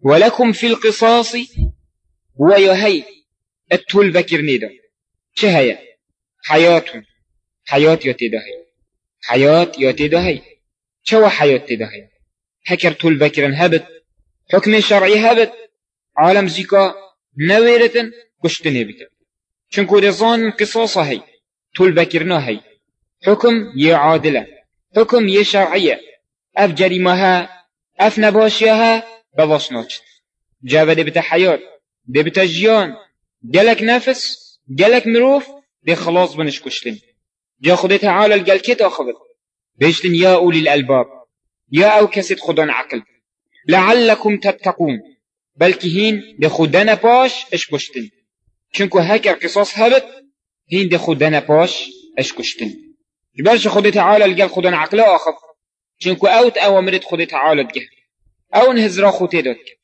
ولكم في القصاص ويهي. التول بكر نيدا. شهيا. حياة حياة يتدا هي حياة يتدا هي شو حياة تدا هي هكر تول بكر هبت. حكم شرعي هبت. عالم زيكا نويرتن كشتني بك. شنكو رزان قصاص هي تول بكرنا هي حكم يا عادلة. حكم يا شرعية. أف جريمها. أف نباشيها. بواش نوچت جابه دي بتا حياة دي بتا جيان جالك نفس جالك مروف دي خلاص بنش كشتن جا خده تعالى الجال كيت اخبر بيشتن يا أولي الألباب. يا أو كسد خدان عقل. لعلكم تتقون. بلكي هين دي خدانا باش اش كشتن چونكو هكر قصاص هبت هين دي خدانا باش اش كشتن جبالش خده تعالى الجال خدان عقل آخر. چونكو اوت اوامرت خده تعالى تجه أو انهزرا خوتي دوتك